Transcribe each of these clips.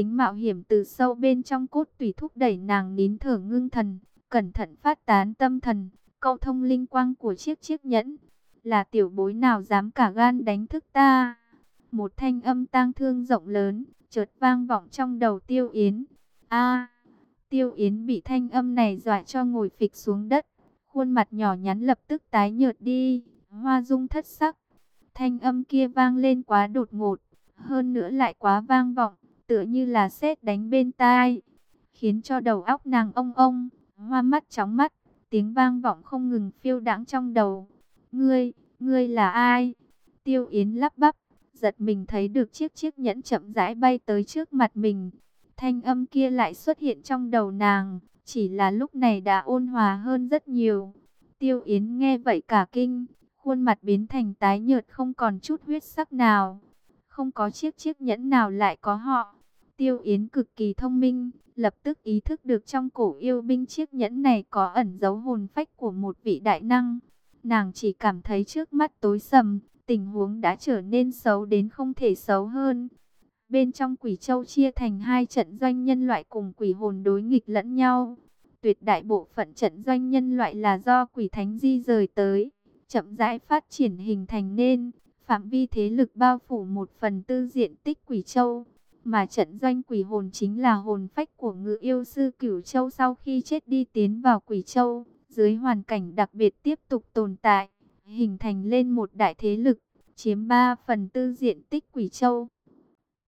tính mạo hiểm từ sâu bên trong cốt tùy thúc đẩy nàng nín thở ngưng thần, cẩn thận phát tán tâm thần, câu thông linh quang của chiếc chiếc nhẫn. Là tiểu bối nào dám cả gan đánh thức ta? Một thanh âm tang thương rộng lớn, chợt vang vọng trong đầu tiêu yến. a tiêu yến bị thanh âm này dọa cho ngồi phịch xuống đất. Khuôn mặt nhỏ nhắn lập tức tái nhợt đi, hoa dung thất sắc. Thanh âm kia vang lên quá đột ngột, hơn nữa lại quá vang vọng, tựa như là sét đánh bên tai, khiến cho đầu óc nàng ông ông, hoa mắt chóng mắt, tiếng vang vọng không ngừng phiêu đãng trong đầu. Ngươi, ngươi là ai? Tiêu Yến lắp bắp, giật mình thấy được chiếc chiếc nhẫn chậm rãi bay tới trước mặt mình. Thanh âm kia lại xuất hiện trong đầu nàng, chỉ là lúc này đã ôn hòa hơn rất nhiều. Tiêu Yến nghe vậy cả kinh, khuôn mặt biến thành tái nhợt không còn chút huyết sắc nào. Không có chiếc chiếc nhẫn nào lại có họ. Tiêu Yến cực kỳ thông minh, lập tức ý thức được trong cổ yêu binh chiếc nhẫn này có ẩn dấu hồn phách của một vị đại năng. Nàng chỉ cảm thấy trước mắt tối sầm, tình huống đã trở nên xấu đến không thể xấu hơn. Bên trong quỷ châu chia thành hai trận doanh nhân loại cùng quỷ hồn đối nghịch lẫn nhau. Tuyệt đại bộ phận trận doanh nhân loại là do quỷ thánh di rời tới, chậm rãi phát triển hình thành nên phạm vi thế lực bao phủ một phần tư diện tích quỷ châu. Mà trận doanh quỷ hồn chính là hồn phách của ngự yêu sư cửu châu sau khi chết đi tiến vào quỷ châu, dưới hoàn cảnh đặc biệt tiếp tục tồn tại, hình thành lên một đại thế lực, chiếm 3 phần tư diện tích quỷ châu.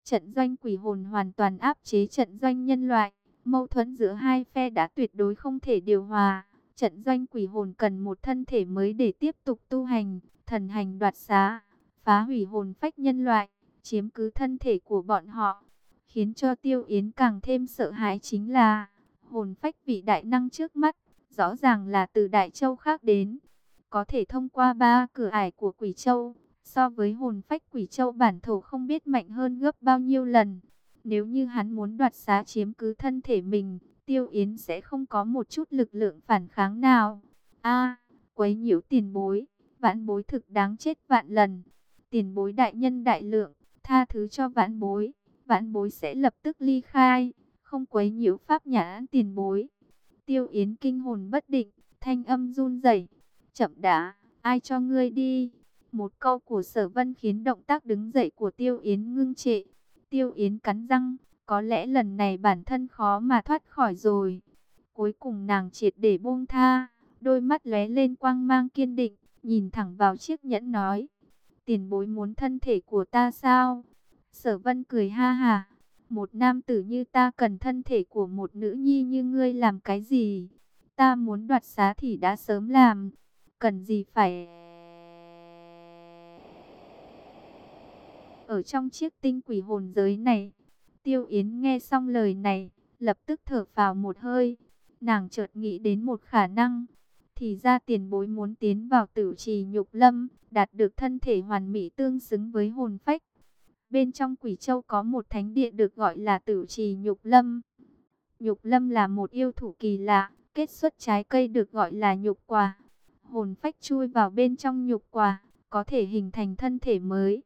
Trận doanh quỷ hồn hoàn toàn áp chế trận doanh nhân loại, mâu thuẫn giữa hai phe đã tuyệt đối không thể điều hòa. Trận doanh quỷ hồn cần một thân thể mới để tiếp tục tu hành, thần hành đoạt xá, phá hủy hồn phách nhân loại, chiếm cứ thân thể của bọn họ. Khiến cho Tiêu Yến càng thêm sợ hãi chính là hồn phách vị đại năng trước mắt, rõ ràng là từ Đại Châu khác đến. Có thể thông qua ba cửa ải của Quỷ Châu, so với hồn phách Quỷ Châu bản thổ không biết mạnh hơn gấp bao nhiêu lần. Nếu như hắn muốn đoạt xá chiếm cứ thân thể mình, Tiêu Yến sẽ không có một chút lực lượng phản kháng nào. A, quấy nhiễu tiền bối, vãn bối thực đáng chết vạn lần. Tiền bối đại nhân đại lượng, tha thứ cho vãn bối, vãn bối sẽ lập tức ly khai, không quấy nhiễu pháp nhã tiền bối. Tiêu Yến kinh hồn bất định, thanh âm run rẩy, chậm đã, ai cho ngươi đi? Một câu của sở vân khiến động tác đứng dậy của Tiêu Yến ngưng trệ. Tiêu Yến cắn răng, có lẽ lần này bản thân khó mà thoát khỏi rồi. Cuối cùng nàng triệt để buông tha, đôi mắt lóe lên quang mang kiên định, nhìn thẳng vào chiếc nhẫn nói. Tiền bối muốn thân thể của ta sao? Sở vân cười ha ha. Một nam tử như ta cần thân thể của một nữ nhi như ngươi làm cái gì? Ta muốn đoạt xá thì đã sớm làm. Cần gì phải... Ở trong chiếc tinh quỷ hồn giới này, Tiêu Yến nghe xong lời này, lập tức thở vào một hơi. Nàng chợt nghĩ đến một khả năng. Thì ra tiền bối muốn tiến vào tử trì nhục lâm, đạt được thân thể hoàn mỹ tương xứng với hồn phách. Bên trong quỷ châu có một thánh địa được gọi là tử trì nhục lâm. Nhục lâm là một yêu thủ kỳ lạ, kết xuất trái cây được gọi là nhục quả. Hồn phách chui vào bên trong nhục quả, có thể hình thành thân thể mới.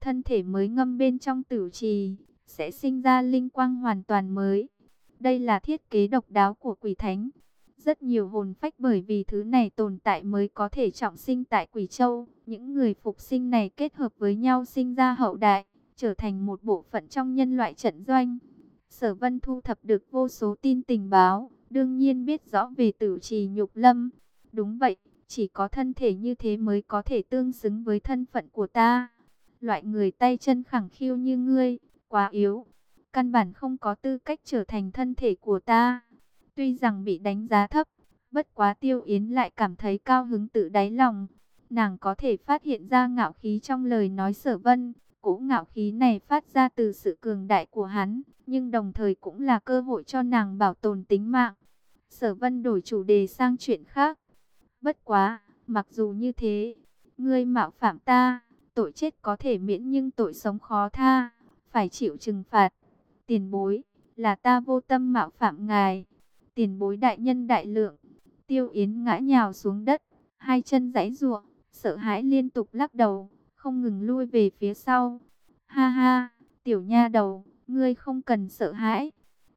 Thân thể mới ngâm bên trong tử trì, sẽ sinh ra linh quang hoàn toàn mới. Đây là thiết kế độc đáo của quỷ thánh. Rất nhiều hồn phách bởi vì thứ này tồn tại mới có thể trọng sinh tại quỷ châu. Những người phục sinh này kết hợp với nhau sinh ra hậu đại, trở thành một bộ phận trong nhân loại trận doanh. Sở Vân thu thập được vô số tin tình báo, đương nhiên biết rõ về tử trì nhục lâm. Đúng vậy, chỉ có thân thể như thế mới có thể tương xứng với thân phận của ta. Loại người tay chân khẳng khiu như ngươi, quá yếu. Căn bản không có tư cách trở thành thân thể của ta. Tuy rằng bị đánh giá thấp, bất quá tiêu yến lại cảm thấy cao hứng tự đáy lòng. Nàng có thể phát hiện ra ngạo khí trong lời nói sở vân. Cỗ ngạo khí này phát ra từ sự cường đại của hắn, nhưng đồng thời cũng là cơ hội cho nàng bảo tồn tính mạng. Sở vân đổi chủ đề sang chuyện khác. Bất quá, mặc dù như thế, ngươi mạo phạm ta, tội chết có thể miễn nhưng tội sống khó tha phải chịu trừng phạt. Tiền bối, là ta vô tâm mạo phạm ngài. Tiền bối đại nhân đại lượng. Tiêu Yến ngã nhào xuống đất, hai chân giãy giụa, sợ hãi liên tục lắc đầu, không ngừng lui về phía sau. Ha ha, tiểu nha đầu, ngươi không cần sợ hãi,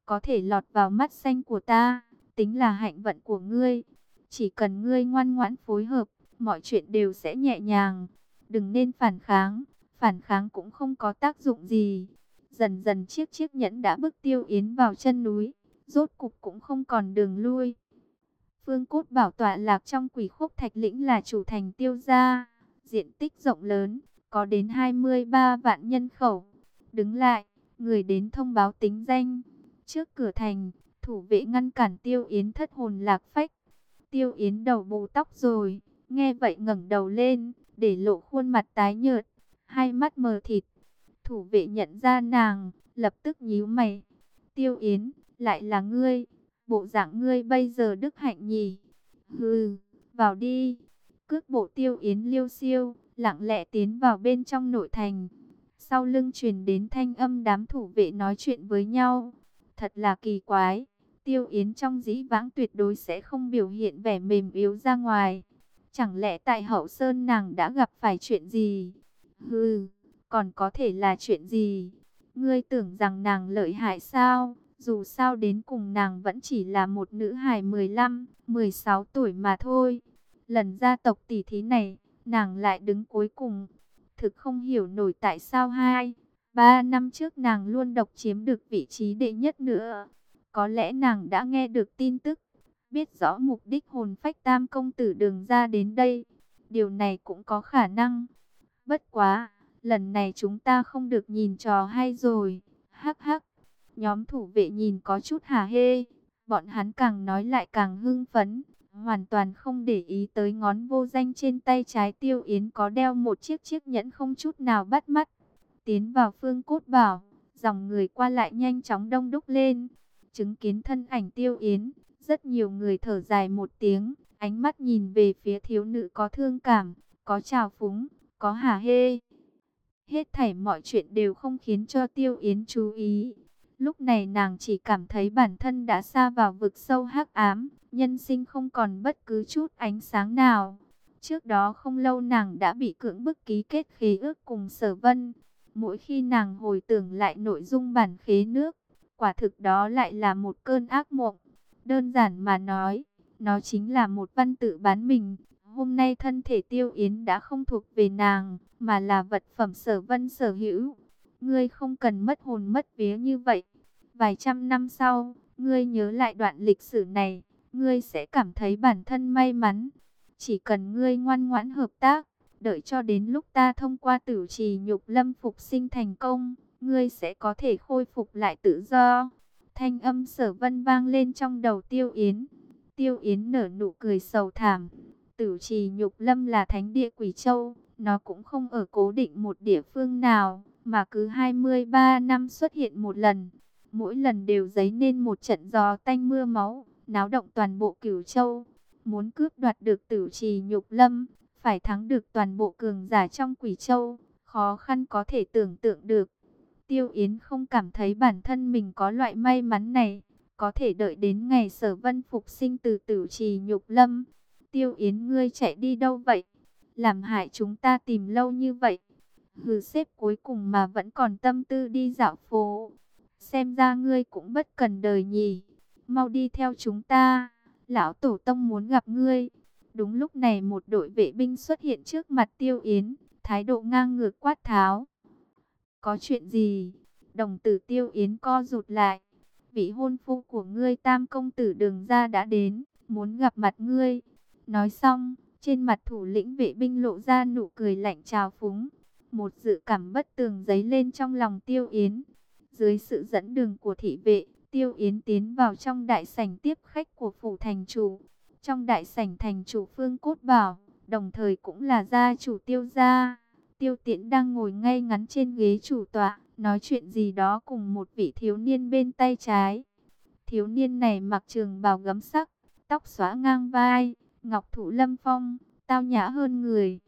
có thể lọt vào mắt xanh của ta, tính là hạnh vận của ngươi. Chỉ cần ngươi ngoan ngoãn phối hợp, mọi chuyện đều sẽ nhẹ nhàng. Đừng nên phản kháng, phản kháng cũng không có tác dụng gì. Dần dần chiếc chiếc nhẫn đã bước Tiêu Yến vào chân núi, rốt cục cũng không còn đường lui. Phương cốt bảo tọa lạc trong quỷ khúc thạch lĩnh là chủ thành tiêu gia, diện tích rộng lớn, có đến 23 vạn nhân khẩu. Đứng lại, người đến thông báo tính danh. Trước cửa thành, thủ vệ ngăn cản Tiêu Yến thất hồn lạc phách. Tiêu Yến đầu bù tóc rồi, nghe vậy ngẩng đầu lên, để lộ khuôn mặt tái nhợt, hai mắt mờ thịt. Thủ vệ nhận ra nàng, lập tức nhíu mày. Tiêu Yến, lại là ngươi, bộ dạng ngươi bây giờ đức hạnh nhỉ? Hừ, vào đi. Cước bộ Tiêu Yến liêu siêu, lặng lẽ tiến vào bên trong nội thành. Sau lưng truyền đến thanh âm đám thủ vệ nói chuyện với nhau. Thật là kỳ quái. Tiêu Yến trong dĩ vãng tuyệt đối sẽ không biểu hiện vẻ mềm yếu ra ngoài. Chẳng lẽ tại hậu sơn nàng đã gặp phải chuyện gì? Hừ, còn có thể là chuyện gì? Ngươi tưởng rằng nàng lợi hại sao? Dù sao đến cùng nàng vẫn chỉ là một nữ hài 15, 16 tuổi mà thôi. Lần gia tộc tỷ thí này, nàng lại đứng cuối cùng. Thực không hiểu nổi tại sao hai, ba năm trước nàng luôn độc chiếm được vị trí đệ nhất nữa. Có lẽ nàng đã nghe được tin tức, biết rõ mục đích hồn phách tam công tử đường ra đến đây. Điều này cũng có khả năng. Bất quá, lần này chúng ta không được nhìn trò hay rồi. Hắc hắc, nhóm thủ vệ nhìn có chút hà hê. Bọn hắn càng nói lại càng hưng phấn hoàn toàn không để ý tới ngón vô danh trên tay trái tiêu yến có đeo một chiếc chiếc nhẫn không chút nào bắt mắt. Tiến vào phương cốt bảo, dòng người qua lại nhanh chóng đông đúc lên. Chứng kiến thân ảnh tiêu yến, rất nhiều người thở dài một tiếng, ánh mắt nhìn về phía thiếu nữ có thương cảm, có trào phúng, có hả hê. Hết thảy mọi chuyện đều không khiến cho tiêu yến chú ý. Lúc này nàng chỉ cảm thấy bản thân đã xa vào vực sâu hắc ám, nhân sinh không còn bất cứ chút ánh sáng nào. Trước đó không lâu nàng đã bị cưỡng bức ký kết khế ước cùng sở vân. Mỗi khi nàng hồi tưởng lại nội dung bản khế nước, quả thực đó lại là một cơn ác mộng. Đơn giản mà nói, nó chính là một văn tự bán mình. Hôm nay thân thể tiêu yến đã không thuộc về nàng, mà là vật phẩm sở vân sở hữu. Ngươi không cần mất hồn mất vía như vậy. Vài trăm năm sau, ngươi nhớ lại đoạn lịch sử này, ngươi sẽ cảm thấy bản thân may mắn. Chỉ cần ngươi ngoan ngoãn hợp tác, đợi cho đến lúc ta thông qua tử trì nhục lâm phục sinh thành công, ngươi sẽ có thể khôi phục lại tự do. Thanh âm sở vân vang lên trong đầu tiêu yến. Tiêu yến nở nụ cười sầu thảm. Tử trì nhục lâm là thánh địa quỷ châu, nó cũng không ở cố định một địa phương nào, mà cứ 23 năm xuất hiện một lần. Mỗi lần đều dấy nên một trận gió tanh mưa máu, náo động toàn bộ cửu châu. Muốn cướp đoạt được tử trì nhục lâm, phải thắng được toàn bộ cường giả trong quỷ châu, khó khăn có thể tưởng tượng được. Tiêu Yến không cảm thấy bản thân mình có loại may mắn này, có thể đợi đến ngày sở vân phục sinh từ tử trì nhục lâm. Tiêu Yến ngươi chạy đi đâu vậy? Làm hại chúng ta tìm lâu như vậy. Hừ xếp cuối cùng mà vẫn còn tâm tư đi dạo phố. Xem ra ngươi cũng bất cần đời nhỉ. Mau đi theo chúng ta. Lão Tổ Tông muốn gặp ngươi. Đúng lúc này một đội vệ binh xuất hiện trước mặt Tiêu Yến. Thái độ ngang ngược quát tháo. Có chuyện gì? Đồng tử Tiêu Yến co rụt lại. Vị hôn phu của ngươi tam công tử đường ra đã đến. Muốn gặp mặt ngươi. Nói xong, trên mặt thủ lĩnh vệ binh lộ ra nụ cười lạnh trào phúng. Một dự cảm bất tường dấy lên trong lòng Tiêu Yến. Dưới sự dẫn đường của thị vệ, Tiêu Yến tiến vào trong đại sảnh tiếp khách của phủ thành chủ. Trong đại sảnh thành chủ Phương Cốt Bảo, đồng thời cũng là gia chủ Tiêu gia. Tiêu Tiễn đang ngồi ngay ngắn trên ghế chủ tọa, nói chuyện gì đó cùng một vị thiếu niên bên tay trái. Thiếu niên này mặc trường bào gấm sắc, tóc xóa ngang vai, ngọc thủ lâm phong, tao nhã hơn người.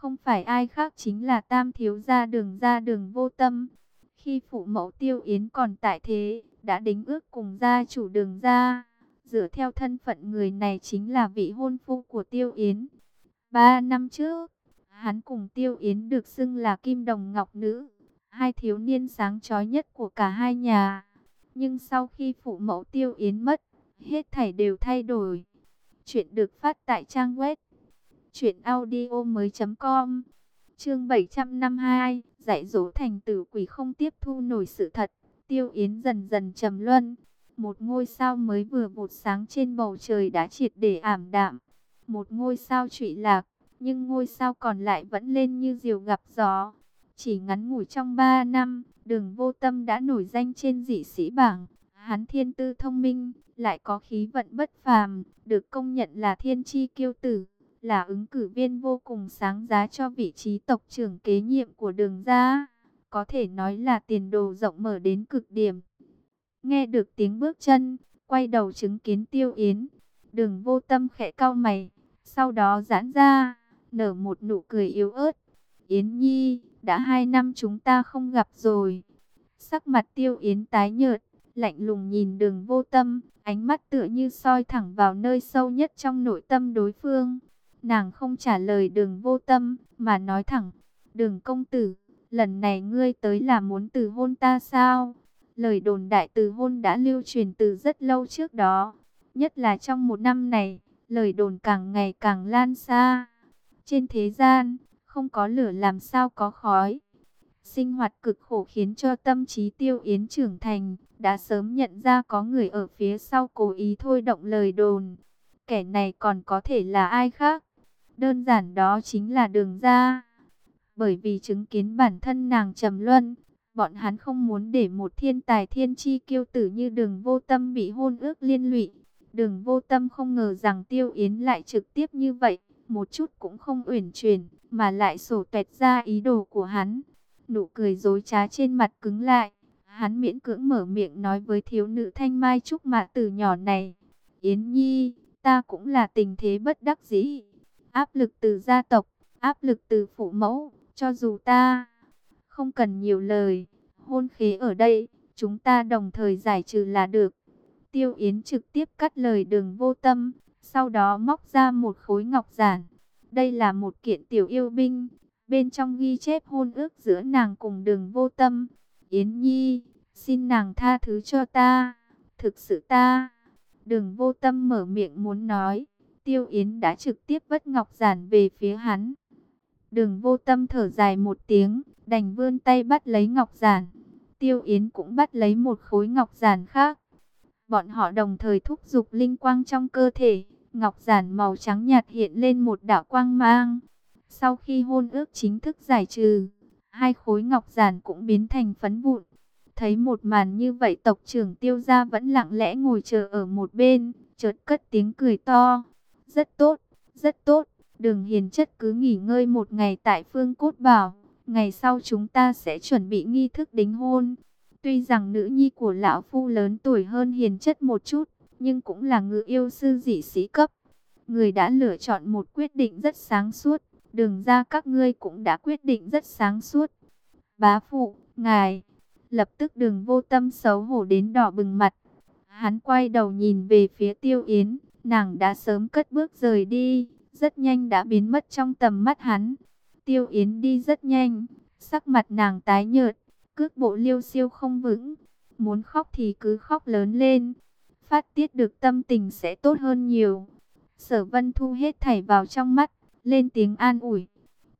Không phải ai khác chính là tam thiếu gia đường gia đường vô tâm. Khi phụ mẫu tiêu yến còn tại thế, đã đính ước cùng gia chủ đường gia. Dựa theo thân phận người này chính là vị hôn phu của tiêu yến. Ba năm trước, hắn cùng tiêu yến được xưng là kim đồng ngọc nữ. hai thiếu niên sáng chói nhất của cả hai nhà. Nhưng sau khi phụ mẫu tiêu yến mất, hết thảy đều thay đổi. Chuyện được phát tại trang web truyệnaudiomoi.com. Chương 752, dạy dỗ thành tử quỷ không tiếp thu nổi sự thật. Tiêu Yến dần dần trầm luân, một ngôi sao mới vừa vụt sáng trên bầu trời đã triệt để ảm đạm. Một ngôi sao trụy lạc, nhưng ngôi sao còn lại vẫn lên như diều gặp gió. Chỉ ngắn ngủi trong 3 năm, đường vô tâm đã nổi danh trên dị sĩ bảng. Hắn thiên tư thông minh, lại có khí vận bất phàm, được công nhận là thiên chi kiêu tử, là ứng cử viên vô cùng sáng giá cho vị trí tộc trưởng kế nhiệm của đường gia. Có thể nói là tiền đồ rộng mở đến cực điểm. Nghe được tiếng bước chân, quay đầu chứng kiến tiêu yến. Đường vô tâm khẽ cau mày, sau đó giãn ra, nở một nụ cười yếu ớt. Yến Nhi, đã hai năm chúng ta không gặp rồi. Sắc mặt tiêu yến tái nhợt, lạnh lùng nhìn đường vô tâm, ánh mắt tựa như soi thẳng vào nơi sâu nhất trong nội tâm đối phương. Nàng không trả lời đường vô tâm, mà nói thẳng, đường công tử, lần này ngươi tới là muốn từ hôn ta sao? Lời đồn đại từ hôn đã lưu truyền từ rất lâu trước đó, nhất là trong một năm này, lời đồn càng ngày càng lan xa. Trên thế gian, không có lửa làm sao có khói. Sinh hoạt cực khổ khiến cho tâm trí tiêu yến trưởng thành, đã sớm nhận ra có người ở phía sau cố ý thôi động lời đồn. Kẻ này còn có thể là ai khác? Đơn giản đó chính là đường ra. Bởi vì chứng kiến bản thân nàng trầm luân, bọn hắn không muốn để một thiên tài thiên chi kiêu tử như đường vô tâm bị hôn ước liên lụy. Đường vô tâm không ngờ rằng tiêu yến lại trực tiếp như vậy, một chút cũng không uyển chuyển, mà lại sổ tuẹt ra ý đồ của hắn. Nụ cười dối trá trên mặt cứng lại, hắn miễn cưỡng mở miệng nói với thiếu nữ thanh mai trúc mạ từ nhỏ này. Yến Nhi, ta cũng là tình thế bất đắc dĩ. Áp lực từ gia tộc, áp lực từ phụ mẫu, cho dù ta không cần nhiều lời, hôn khế ở đây, chúng ta đồng thời giải trừ là được. Tiêu Yến trực tiếp cắt lời đường vô tâm, sau đó móc ra một khối ngọc giản. Đây là một kiện tiểu yêu binh, bên trong ghi chép hôn ước giữa nàng cùng đường vô tâm. Yến Nhi, xin nàng tha thứ cho ta, thực sự ta. Đường vô tâm mở miệng muốn nói, Tiêu Yến đã trực tiếp vất ngọc giản về phía hắn. Đường vô tâm thở dài một tiếng, đành vươn tay bắt lấy ngọc giản. Tiêu Yến cũng bắt lấy một khối ngọc giản khác. Bọn họ đồng thời thúc giục linh quang trong cơ thể. Ngọc giản màu trắng nhạt hiện lên một đạo quang mang. Sau khi hôn ước chính thức giải trừ, hai khối ngọc giản cũng biến thành phấn vụn. Thấy một màn như vậy tộc trưởng tiêu gia vẫn lặng lẽ ngồi chờ ở một bên, chợt cất tiếng cười to. Rất tốt, rất tốt, đường hiền chất cứ nghỉ ngơi một ngày tại phương cốt bảo. Ngày sau chúng ta sẽ chuẩn bị nghi thức đính hôn. Tuy rằng nữ nhi của lão phu lớn tuổi hơn hiền chất một chút, nhưng cũng là ngự yêu sư dị sĩ cấp. Người đã lựa chọn một quyết định rất sáng suốt, đường ra các ngươi cũng đã quyết định rất sáng suốt. Bá phụ, ngài, lập tức đường vô tâm xấu hổ đến đỏ bừng mặt. Hắn quay đầu nhìn về phía tiêu yến, nàng đã sớm cất bước rời đi, rất nhanh đã biến mất trong tầm mắt hắn. Tiêu yến đi rất nhanh, sắc mặt nàng tái nhợt, cước bộ liêu siêu không vững, muốn khóc thì cứ khóc lớn lên phát tiết được tâm tình sẽ tốt hơn nhiều. Sở Vân Thu hết thảy vào trong mắt, lên tiếng an ủi.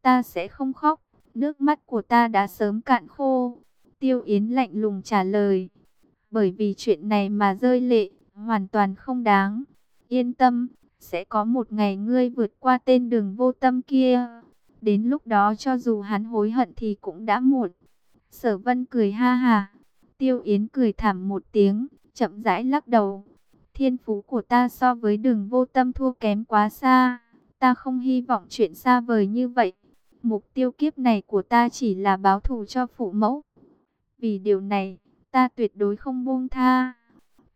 Ta sẽ không khóc, nước mắt của ta đã sớm cạn khô. Tiêu Yến lạnh lùng trả lời. Bởi vì chuyện này mà rơi lệ, hoàn toàn không đáng. Yên tâm, sẽ có một ngày ngươi vượt qua tên đường vô tâm kia. Đến lúc đó cho dù hắn hối hận thì cũng đã muộn. Sở Vân cười ha ha. Tiêu Yến cười thảm một tiếng, chậm rãi lắc đầu. Thiên phú của ta so với đường vô tâm thua kém quá xa. Ta không hy vọng chuyện xa vời như vậy. Mục tiêu kiếp này của ta chỉ là báo thù cho phụ mẫu. Vì điều này, ta tuyệt đối không buông tha.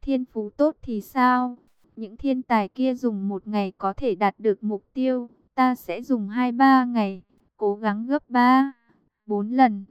Thiên phú tốt thì sao? Những thiên tài kia dùng một ngày có thể đạt được mục tiêu. Ta sẽ dùng 2-3 ngày, cố gắng gấp 3, 4 lần.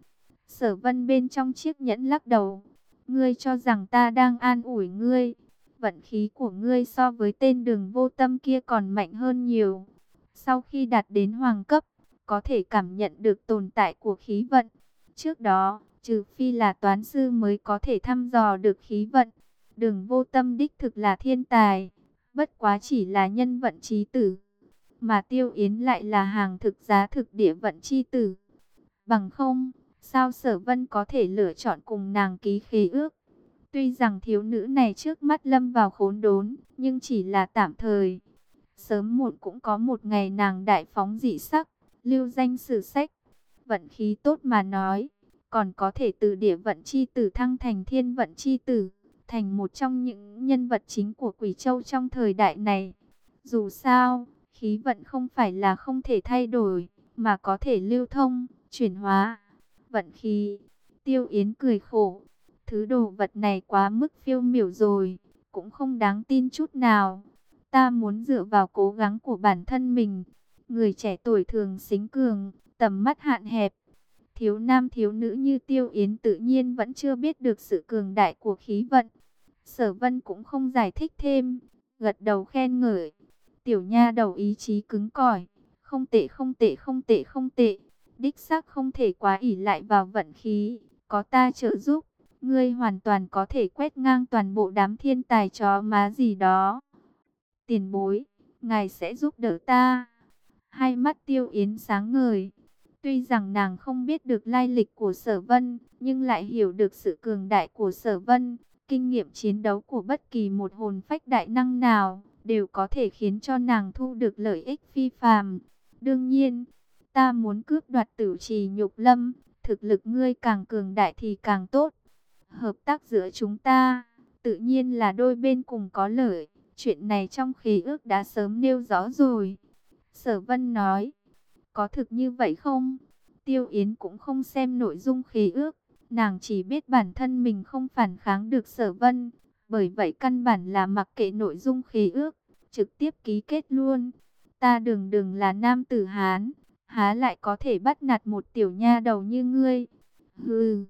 Sở vân bên trong chiếc nhẫn lắc đầu. Ngươi cho rằng ta đang an ủi ngươi. Vận khí của ngươi so với tên đường vô tâm kia còn mạnh hơn nhiều. Sau khi đạt đến hoàng cấp, có thể cảm nhận được tồn tại của khí vận. Trước đó, trừ phi là toán sư mới có thể thăm dò được khí vận. Đường vô tâm đích thực là thiên tài, bất quá chỉ là nhân vận trí tử, mà tiêu yến lại là hàng thực giá thực địa vận chi tử. Bằng không, sao sở vân có thể lựa chọn cùng nàng ký khế ước? Tuy rằng thiếu nữ này trước mắt lâm vào khốn đốn, nhưng chỉ là tạm thời. Sớm muộn cũng có một ngày nàng đại phóng dị sắc, lưu danh sử sách. Vận khí tốt mà nói, còn có thể từ địa vận chi tử thăng thành thiên vận chi tử, thành một trong những nhân vật chính của Quỷ Châu trong thời đại này. Dù sao, khí vận không phải là không thể thay đổi, mà có thể lưu thông, chuyển hóa. Vận khí, tiêu yến cười khổ, thứ đồ vật này quá mức phiêu miểu rồi, cũng không đáng tin chút nào. Ta muốn dựa vào cố gắng của bản thân mình. Người trẻ tuổi thường xính cường, tầm mắt hạn hẹp. Thiếu nam thiếu nữ như tiêu yến tự nhiên vẫn chưa biết được sự cường đại của khí vận. Sở vân cũng không giải thích thêm, gật đầu khen ngợi. Tiểu nha đầu ý chí cứng cỏi, không tệ không tệ không tệ không tệ. Đích xác không thể quá ỷ lại vào vận khí, có ta trợ giúp, ngươi hoàn toàn có thể quét ngang toàn bộ đám thiên tài chó má gì đó. Tiền bối, ngài sẽ giúp đỡ ta. Hai mắt tiêu yến sáng ngời. Tuy rằng nàng không biết được lai lịch của sở vân, nhưng lại hiểu được sự cường đại của sở vân. Kinh nghiệm chiến đấu của bất kỳ một hồn phách đại năng nào, đều có thể khiến cho nàng thu được lợi ích phi phàm. Đương nhiên, ta muốn cướp đoạt tử trì nhục lâm, thực lực ngươi càng cường đại thì càng tốt. Hợp tác giữa chúng ta, tự nhiên là đôi bên cùng có lợi. Chuyện này trong khí ước đã sớm nêu rõ rồi. Sở Vân nói, có thực như vậy không? Tiêu Yến cũng không xem nội dung khí ước, nàng chỉ biết bản thân mình không phản kháng được Sở Vân, bởi vậy căn bản là mặc kệ nội dung khí ước, trực tiếp ký kết luôn. Ta đừng đừng là nam tử Hán, há lại có thể bắt nạt một tiểu nha đầu như ngươi. Hừ.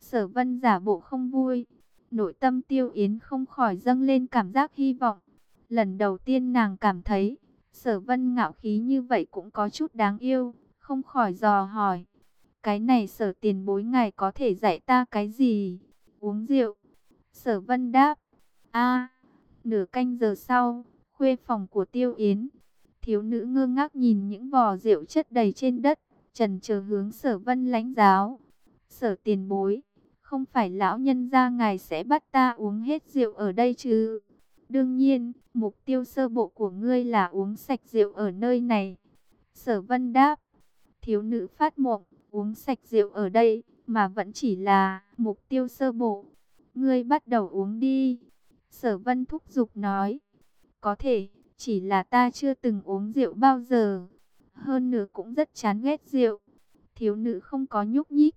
Sở Vân giả bộ không vui, nội tâm Tiêu Yến không khỏi dâng lên cảm giác hy vọng. Lần đầu tiên nàng cảm thấy, Sở Vân ngạo khí như vậy cũng có chút đáng yêu, không khỏi dò hỏi. Cái này sở tiền bối ngài có thể dạy ta cái gì? Uống rượu. Sở Vân đáp. a nửa canh giờ sau, khuê phòng của Tiêu Yến. Thiếu nữ ngơ ngác nhìn những vò rượu chất đầy trên đất, trần chờ hướng sở Vân lãnh giáo. Sở tiền bối, không phải lão nhân gia ngài sẽ bắt ta uống hết rượu ở đây chứ? Đương nhiên, mục tiêu sơ bộ của ngươi là uống sạch rượu ở nơi này. Sở vân đáp, thiếu nữ phát mộng, uống sạch rượu ở đây, mà vẫn chỉ là mục tiêu sơ bộ. Ngươi bắt đầu uống đi. Sở vân thúc giục nói, có thể, chỉ là ta chưa từng uống rượu bao giờ. Hơn nữa cũng rất chán ghét rượu. Thiếu nữ không có nhúc nhích.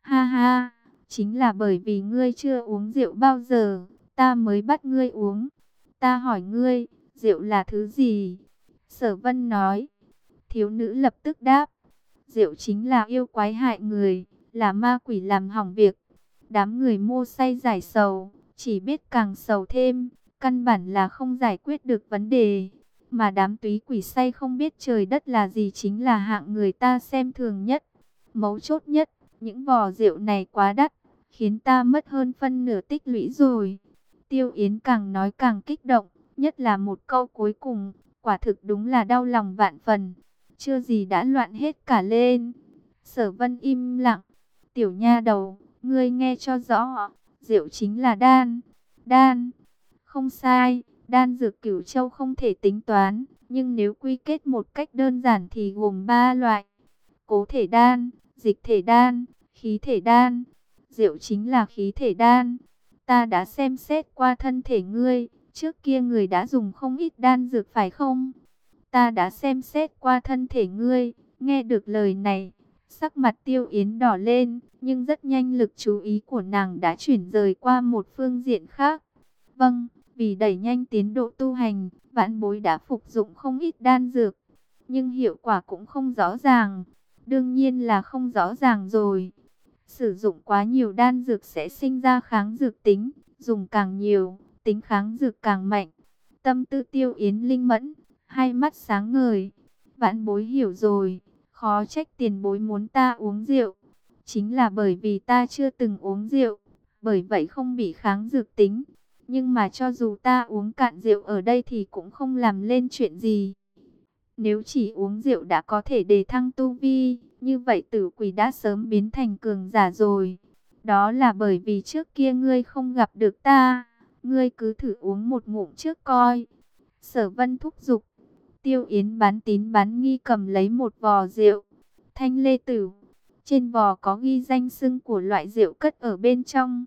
Ha ha, chính là bởi vì ngươi chưa uống rượu bao giờ ta mới bắt ngươi uống. Ta hỏi ngươi, rượu là thứ gì? Sở vân nói. Thiếu nữ lập tức đáp. Rượu chính là yêu quái hại người, là ma quỷ làm hỏng việc. Đám người mua say giải sầu, chỉ biết càng sầu thêm, căn bản là không giải quyết được vấn đề. Mà đám túy quỷ say không biết trời đất là gì chính là hạng người ta xem thường nhất. Mấu chốt nhất, những vò rượu này quá đắt, khiến ta mất hơn phân nửa tích lũy rồi. Tiêu Yến càng nói càng kích động, nhất là một câu cuối cùng, quả thực đúng là đau lòng vạn phần. Chưa gì đã loạn hết cả lên. Sở vân im lặng. Tiểu nha đầu, ngươi nghe cho rõ, rượu chính là đan. Đan, không sai, đan dược cửu châu không thể tính toán, nhưng nếu quy kết một cách đơn giản thì gồm ba loại. Cố thể đan, dịch thể đan, khí thể đan. Rượu chính là khí thể đan. Ta đã xem xét qua thân thể ngươi, trước kia người đã dùng không ít đan dược phải không? Ta đã xem xét qua thân thể ngươi, nghe được lời này, sắc mặt tiêu yến đỏ lên, nhưng rất nhanh lực chú ý của nàng đã chuyển rời qua một phương diện khác. Vâng, vì đẩy nhanh tiến độ tu hành, vãn bối đã phục dụng không ít đan dược, nhưng hiệu quả cũng không rõ ràng. Đương nhiên là không rõ ràng rồi. Sử dụng quá nhiều đan dược sẽ sinh ra kháng dược tính, dùng càng nhiều, tính kháng dược càng mạnh. Tâm tư tiêu yến linh mẫn, hai mắt sáng ngời. Vãn bối hiểu rồi, khó trách tiền bối muốn ta uống rượu. Chính là bởi vì ta chưa từng uống rượu, bởi vậy không bị kháng dược tính. Nhưng mà cho dù ta uống cạn rượu ở đây thì cũng không làm lên chuyện gì. Nếu chỉ uống rượu đã có thể đề thăng tu vi, như vậy tử quỷ đã sớm biến thành cường giả rồi. Đó là bởi vì trước kia ngươi không gặp được ta, ngươi cứ thử uống một ngụm trước coi. Sở vân thúc giục, tiêu yến bán tín bán nghi cầm lấy một vò rượu. Thanh lê tử, trên vò có ghi danh xưng của loại rượu cất ở bên trong.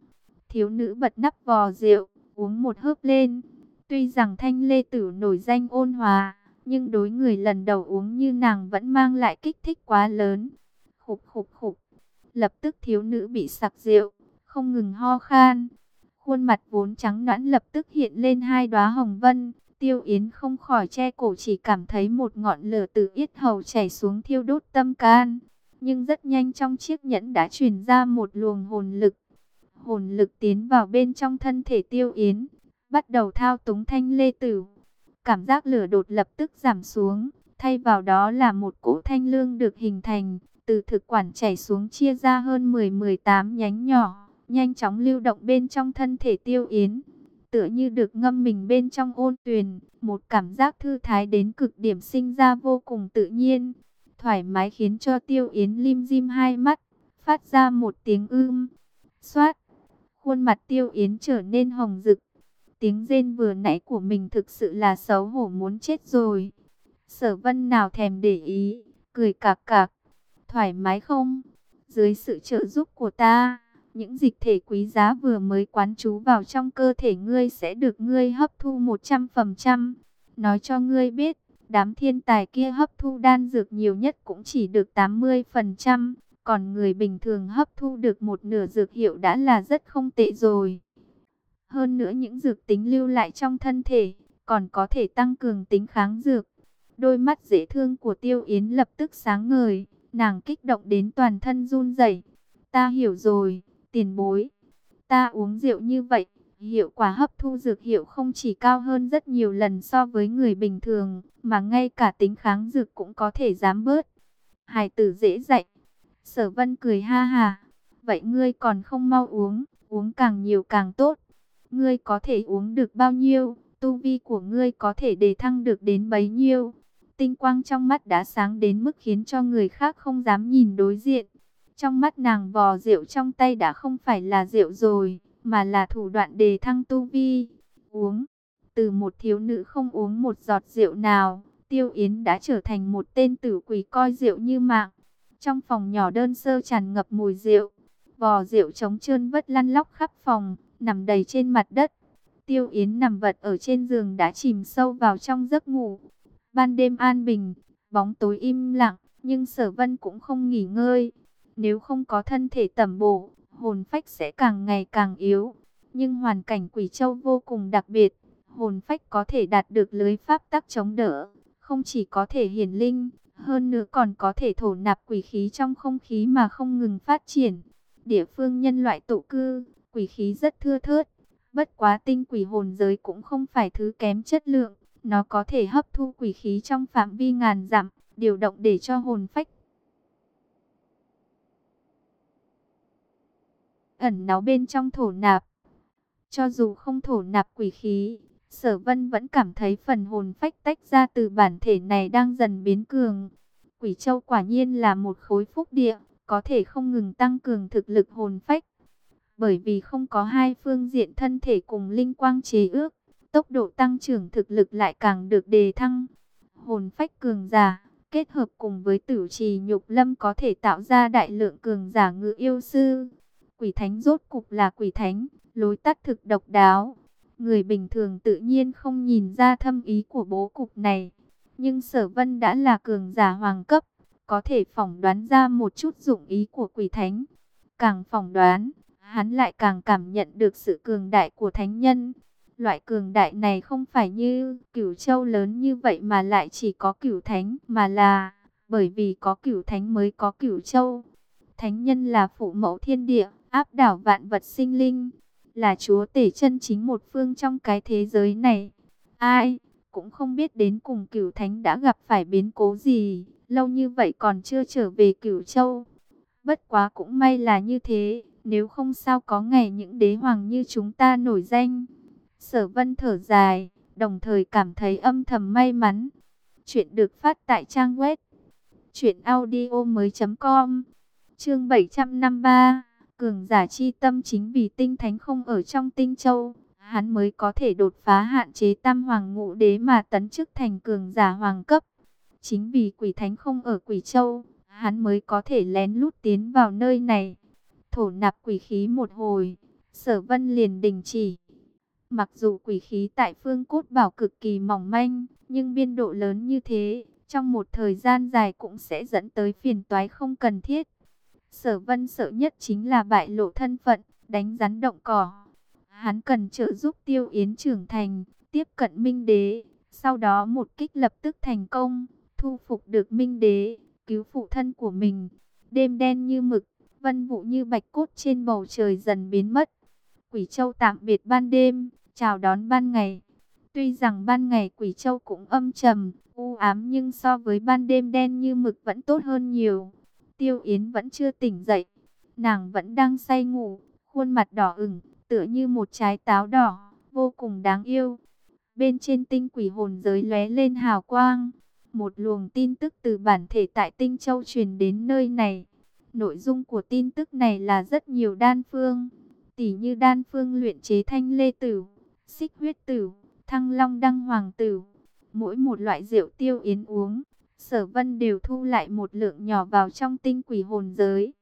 Thiếu nữ bật nắp vò rượu, uống một hớp lên. Tuy rằng thanh lê tử nổi danh ôn hòa, nhưng đối người lần đầu uống như nàng vẫn mang lại kích thích quá lớn. Khục khục khục, lập tức thiếu nữ bị sặc rượu, không ngừng ho khan. Khuôn mặt vốn trắng nõn lập tức hiện lên hai đóa hồng vân. Tiêu Yến không khỏi che cổ chỉ cảm thấy một ngọn lửa từ yết hầu chảy xuống thiêu đốt tâm can. Nhưng rất nhanh trong chiếc nhẫn đã truyền ra một luồng hồn lực. Hồn lực tiến vào bên trong thân thể Tiêu Yến, bắt đầu thao túng thanh lê tử. Cảm giác lửa đột lập tức giảm xuống, thay vào đó là một cỗ thanh lương được hình thành, từ thực quản chảy xuống chia ra hơn 10-18 nhánh nhỏ, nhanh chóng lưu động bên trong thân thể tiêu yến. Tựa như được ngâm mình bên trong ôn tuyền, một cảm giác thư thái đến cực điểm sinh ra vô cùng tự nhiên, thoải mái khiến cho tiêu yến lim dim hai mắt, phát ra một tiếng ưm, xoát. Khuôn mặt tiêu yến trở nên hồng rực, Tiếng rên vừa nãy của mình thực sự là xấu hổ muốn chết rồi. Sở vân nào thèm để ý, cười cạc cạc. Thoải mái không? Dưới sự trợ giúp của ta, những dịch thể quý giá vừa mới quán trú vào trong cơ thể ngươi sẽ được ngươi hấp thu 100%. Nói cho ngươi biết, đám thiên tài kia hấp thu đan dược nhiều nhất cũng chỉ được 80%. Còn người bình thường hấp thu được một nửa dược hiệu đã là rất không tệ rồi. Hơn nữa những dược tính lưu lại trong thân thể, còn có thể tăng cường tính kháng dược. Đôi mắt dễ thương của Tiêu Yến lập tức sáng ngời, nàng kích động đến toàn thân run rẩy. Ta hiểu rồi, tiền bối. Ta uống rượu như vậy, hiệu quả hấp thu dược hiệu không chỉ cao hơn rất nhiều lần so với người bình thường, mà ngay cả tính kháng dược cũng có thể giảm bớt. Hải tử dễ dạy. Sở vân cười ha hà Vậy ngươi còn không mau uống, uống càng nhiều càng tốt ngươi có thể uống được bao nhiêu, tu vi của ngươi có thể đề thăng được đến bấy nhiêu. Tinh quang trong mắt đã sáng đến mức khiến cho người khác không dám nhìn đối diện. Trong mắt nàng vò rượu trong tay đã không phải là rượu rồi, mà là thủ đoạn đề thăng tu vi. Uống, từ một thiếu nữ không uống một giọt rượu nào, Tiêu Yến đã trở thành một tên tử quỷ coi rượu như mạng. Trong phòng nhỏ đơn sơ tràn ngập mùi rượu, vò rượu trống trơn vất lăn lóc khắp phòng, nằm đầy trên mặt đất. Tiêu Yến nằm vật ở trên giường đã chìm sâu vào trong giấc ngủ. Ban đêm an bình, bóng tối im lặng, nhưng sở vân cũng không nghỉ ngơi. Nếu không có thân thể tẩm bổ, hồn phách sẽ càng ngày càng yếu. Nhưng hoàn cảnh quỷ châu vô cùng đặc biệt, hồn phách có thể đạt được lưới pháp tắc chống đỡ, không chỉ có thể hiển linh, hơn nữa còn có thể thổ nạp quỷ khí trong không khí mà không ngừng phát triển. Địa phương nhân loại tụ cư, quỷ khí rất thưa thớt. Bất quá tinh quỷ hồn giới cũng không phải thứ kém chất lượng, nó có thể hấp thu quỷ khí trong phạm vi ngàn dặm, điều động để cho hồn phách ẩn náu bên trong thổ nạp. Cho dù không thổ nạp quỷ khí, sở vân vẫn cảm thấy phần hồn phách tách ra từ bản thể này đang dần biến cường. Quỷ châu quả nhiên là một khối phúc địa, có thể không ngừng tăng cường thực lực hồn phách bởi vì không có hai phương diện thân thể cùng linh quang chế ước, tốc độ tăng trưởng thực lực lại càng được đề thăng. Hồn phách cường giả, kết hợp cùng với tử trì nhục lâm có thể tạo ra đại lượng cường giả ngự yêu sư. Quỷ thánh rốt cục là quỷ thánh, lối tắt thực độc đáo. Người bình thường tự nhiên không nhìn ra thâm ý của bố cục này. Nhưng sở vân đã là cường giả hoàng cấp, có thể phỏng đoán ra một chút dụng ý của quỷ thánh. Càng phỏng đoán, hắn lại càng cảm nhận được sự cường đại của thánh nhân. Loại cường đại này không phải như cửu châu lớn như vậy mà lại chỉ có cửu thánh, mà là bởi vì có cửu thánh mới có cửu châu. Thánh nhân là phụ mẫu thiên địa, áp đảo vạn vật sinh linh, là chúa tể chân chính một phương trong cái thế giới này. Ai cũng không biết đến cùng cửu thánh đã gặp phải biến cố gì, lâu như vậy còn chưa trở về cửu châu. Bất quá cũng may là như thế, nếu không sao có ngày những đế hoàng như chúng ta nổi danh. Sở vân thở dài, đồng thời cảm thấy âm thầm may mắn. Chuyện được phát tại trang web truyệnaudiomoi.com. Chương 753, cường giả chi tâm chính vì tinh thánh không ở trong Tinh Châu, hắn mới có thể đột phá hạn chế Tam Hoàng Ngũ Đế mà tấn chức thành cường giả hoàng cấp. Chính vì quỷ thánh không ở Quỷ Châu, hắn mới có thể lén lút tiến vào nơi này. Thổ nạp quỷ khí một hồi, Sở Vân liền đình chỉ. Mặc dù quỷ khí tại phương cốt bảo cực kỳ mỏng manh, nhưng biên độ lớn như thế, trong một thời gian dài cũng sẽ dẫn tới phiền toái không cần thiết. Sở vân sợ nhất chính là bại lộ thân phận, đánh rắn động cỏ. Hắn cần trợ giúp tiêu yến trưởng thành, tiếp cận minh đế, sau đó một kích lập tức thành công, thu phục được minh đế, cứu phụ thân của mình. Đêm đen như mực, vân vụ như bạch cốt trên bầu trời dần biến mất. Quỷ Châu tạm biệt ban đêm, chào đón ban ngày. Tuy rằng ban ngày Quỷ Châu cũng âm trầm, u ám nhưng so với ban đêm đen như mực vẫn tốt hơn nhiều. Tiêu Yến vẫn chưa tỉnh dậy, nàng vẫn đang say ngủ, khuôn mặt đỏ ửng, tựa như một trái táo đỏ, vô cùng đáng yêu. Bên trên tinh quỷ hồn giới lóe lên hào quang, một luồng tin tức từ bản thể tại Tinh Châu truyền đến nơi này. Nội dung của tin tức này là rất nhiều đan phương, tỉ như đan phương luyện chế thanh lê tử, xích huyết tử, thăng long đăng hoàng tử. Mỗi một loại rượu tiêu yến uống, sở vân đều thu lại một lượng nhỏ vào trong tinh quỷ hồn giới.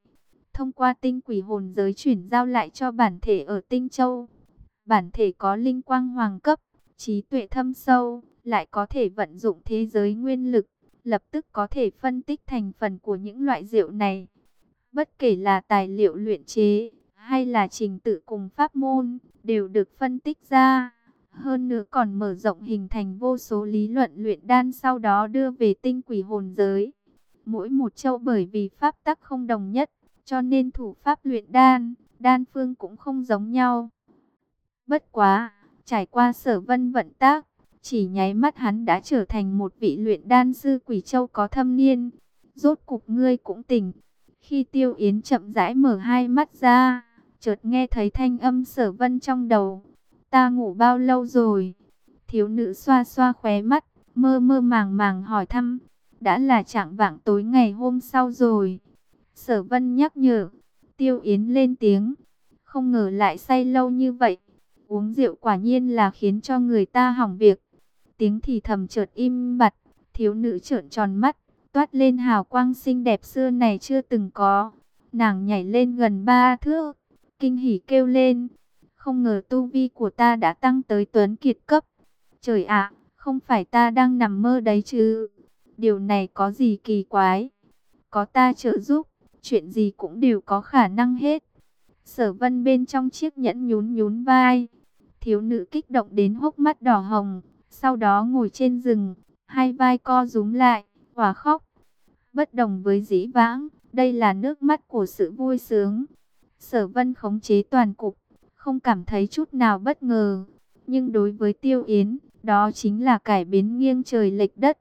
Thông qua tinh quỷ hồn giới chuyển giao lại cho bản thể ở tinh châu. Bản thể có linh quang hoàng cấp, trí tuệ thâm sâu, lại có thể vận dụng thế giới nguyên lực, lập tức có thể phân tích thành phần của những loại rượu này. Bất kể là tài liệu luyện chế, hay là trình tự cùng pháp môn, đều được phân tích ra. Hơn nữa còn mở rộng hình thành vô số lý luận luyện đan sau đó đưa về tinh quỷ hồn giới. Mỗi một châu bởi vì pháp tắc không đồng nhất, cho nên thủ pháp luyện đan, đan phương cũng không giống nhau. Bất quá, trải qua sở vân vận tác, chỉ nháy mắt hắn đã trở thành một vị luyện đan sư quỷ châu có thâm niên. Rốt cục ngươi cũng tỉnh. Khi tiêu yến chậm rãi mở hai mắt ra, chợt nghe thấy thanh âm sở vân trong đầu. Ta ngủ bao lâu rồi? Thiếu nữ xoa xoa khóe mắt, mơ mơ màng màng hỏi thăm. Đã là trạng vạng tối ngày hôm sau rồi. Sở vân nhắc nhở. Tiêu Yến lên tiếng. Không ngờ lại say lâu như vậy. Uống rượu quả nhiên là khiến cho người ta hỏng việc. Tiếng thì thầm chợt im bặt. Thiếu nữ trợn tròn mắt. Toát lên hào quang xinh đẹp xưa này chưa từng có. Nàng nhảy lên gần ba thước. Kinh hỉ kêu lên. Không ngờ tu vi của ta đã tăng tới tuấn kiệt cấp. Trời ạ, không phải ta đang nằm mơ đấy chứ. Điều này có gì kỳ quái. Có ta trợ giúp, chuyện gì cũng đều có khả năng hết. Sở vân bên trong chiếc nhẫn nhún nhún vai. Thiếu nữ kích động đến hốc mắt đỏ hồng. Sau đó ngồi trên rừng, hai vai co rúm lại, hòa khóc. Bất đồng với dĩ vãng, đây là nước mắt của sự vui sướng. Sở vân khống chế toàn cục, không cảm thấy chút nào bất ngờ. Nhưng đối với Tiêu Yến, đó chính là cải biến nghiêng trời lệch đất.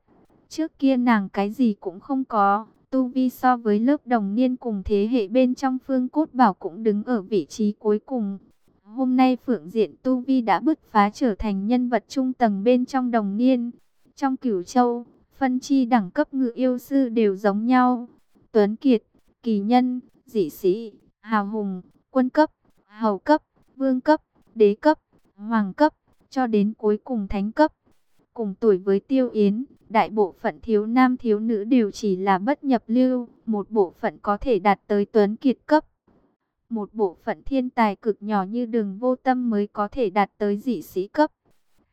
Trước kia nàng cái gì cũng không có, tu vi so với lớp đồng niên cùng thế hệ bên trong phương cốt bảo cũng đứng ở vị trí cuối cùng. Hôm nay Phượng Diện Tu Vi đã bứt phá trở thành nhân vật trung tầng bên trong đồng niên. Trong cửu châu, phân chi đẳng cấp ngự yêu sư đều giống nhau. Tuấn Kiệt, Kỳ Nhân, Dị Sĩ, Hào Hùng, Quân Cấp, Hầu Cấp, vương cấp, đế cấp, hoàng cấp, cho đến cuối cùng thánh cấp. Cùng tuổi với Tiêu Yến, đại bộ phận thiếu nam thiếu nữ đều chỉ là bất nhập lưu, một bộ phận có thể đạt tới tuấn kiệt cấp. Một bộ phận thiên tài cực nhỏ như đường vô tâm mới có thể đạt tới dị sĩ cấp.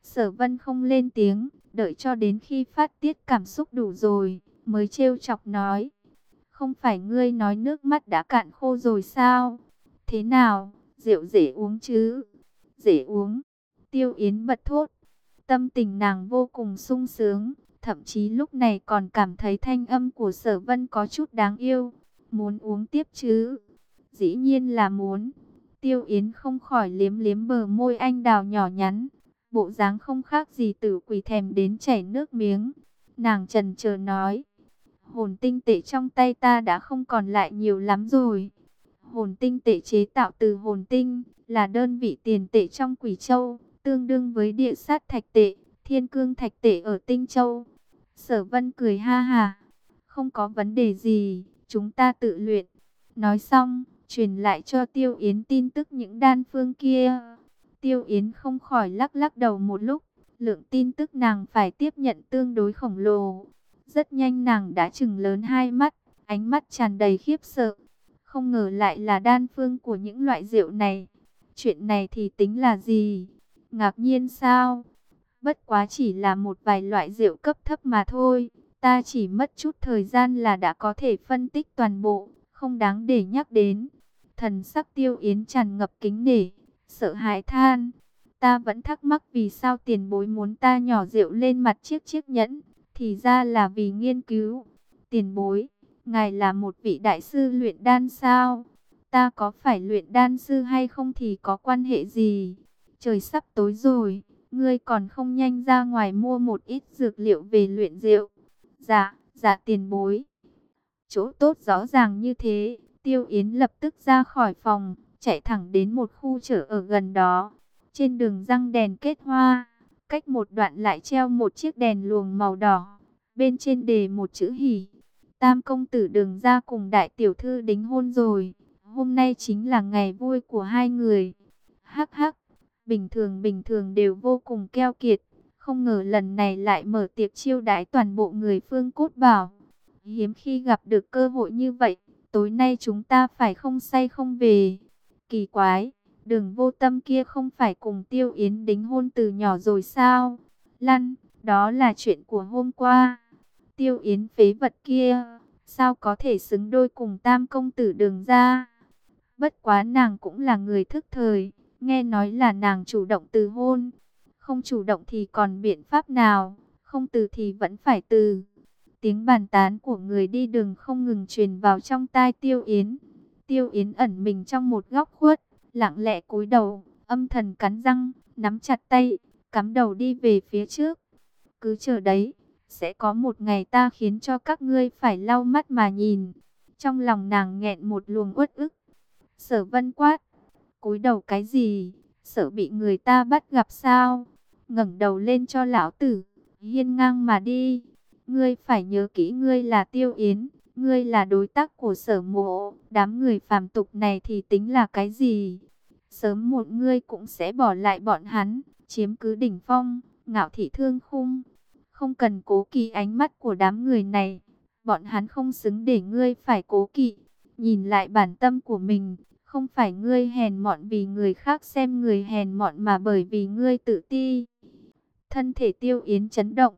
Sở vân không lên tiếng, đợi cho đến khi phát tiết cảm xúc đủ rồi, mới trêu chọc nói. Không phải ngươi nói nước mắt đã cạn khô rồi sao? Thế nào, rượu dễ uống chứ. Dễ uống. Tiêu Yến bật thốt. Tâm tình nàng vô cùng sung sướng. Thậm chí lúc này còn cảm thấy thanh âm của sở vân có chút đáng yêu. Muốn uống tiếp chứ? Dĩ nhiên là muốn. Tiêu Yến không khỏi liếm liếm bờ môi anh đào nhỏ nhắn. Bộ dáng không khác gì tử quỷ thèm đến chảy nước miếng. Nàng trần chờ nói. Hồn tinh tệ trong tay ta đã không còn lại nhiều lắm rồi. Hồn tinh tệ chế tạo từ hồn tinh, là đơn vị tiền tệ trong quỷ châu, tương đương với địa sát thạch tệ, thiên cương thạch tệ ở tinh châu. Sở vân cười ha ha, không có vấn đề gì, chúng ta tự luyện. Nói xong, truyền lại cho Tiêu Yến tin tức những đan phương kia. Tiêu Yến không khỏi lắc lắc đầu một lúc, lượng tin tức nàng phải tiếp nhận tương đối khổng lồ. Rất nhanh nàng đã chừng lớn hai mắt, ánh mắt tràn đầy khiếp sợ. Không ngờ lại là đan phương của những loại rượu này. Chuyện này thì tính là gì? Ngạc nhiên sao? Bất quá chỉ là một vài loại rượu cấp thấp mà thôi. Ta chỉ mất chút thời gian là đã có thể phân tích toàn bộ, không đáng để nhắc đến. Thần sắc tiêu yến tràn ngập kính nể, sợ hãi than. Ta vẫn thắc mắc vì sao tiền bối muốn ta nhỏ rượu lên mặt chiếc chiếc nhẫn. Thì ra là vì nghiên cứu. Tiền bối, ngài là một vị đại sư luyện đan sao? Ta có phải luyện đan sư hay không thì có quan hệ gì? Trời sắp tối rồi, ngươi còn không nhanh ra ngoài mua một ít dược liệu về luyện rượu. Dạ, dạ tiền bối. Chỗ tốt rõ ràng như thế, Tiêu Yến lập tức ra khỏi phòng, chạy thẳng đến một khu chợ ở gần đó. Trên đường răng đèn kết hoa, cách một đoạn lại treo một chiếc đèn luồng màu đỏ. Bên trên đề một chữ hỉ. Tam công tử đường ra cùng đại tiểu thư đính hôn rồi. Hôm nay chính là ngày vui của hai người. Hắc hắc, bình thường bình thường đều vô cùng keo kiệt. Không ngờ lần này lại mở tiệc chiêu đãi toàn bộ người phương cốt bảo. Hiếm khi gặp được cơ hội như vậy, tối nay chúng ta phải không say không về. Kỳ quái, đường vô tâm kia không phải cùng tiêu yến đính hôn từ nhỏ rồi sao? Lăn, đó là chuyện của hôm qua. Tiêu yến phế vật kia, sao có thể xứng đôi cùng tam công tử đường ra? Bất quá nàng cũng là người thức thời, nghe nói là nàng chủ động từ hôn. Không chủ động thì còn biện pháp nào, không từ thì vẫn phải từ. Tiếng bàn tán của người đi đường không ngừng truyền vào trong tai Tiêu Yến. Tiêu Yến ẩn mình trong một góc khuất, lặng lẽ cúi đầu, âm thần cắn răng, nắm chặt tay, cắm đầu đi về phía trước. Cứ chờ đấy, sẽ có một ngày ta khiến cho các ngươi phải lau mắt mà nhìn. Trong lòng nàng nghẹn một luồng uất ức. Sở vân quát, cúi đầu cái gì, sợ bị người ta bắt gặp sao? ngẩng đầu lên cho lão tử, hiên ngang mà đi. Ngươi phải nhớ kỹ ngươi là Tiêu Yến, ngươi là đối tác của sở mộ, đám người phàm tục này thì tính là cái gì? Sớm một ngươi cũng sẽ bỏ lại bọn hắn, chiếm cứ đỉnh phong, ngạo thị thương khung. Không cần cố kỳ ánh mắt của đám người này, bọn hắn không xứng để ngươi phải cố kỵ. Nhìn lại bản tâm của mình, không phải ngươi hèn mọn vì người khác xem người hèn mọn mà bởi vì ngươi tự ti. Thân thể tiêu yến chấn động.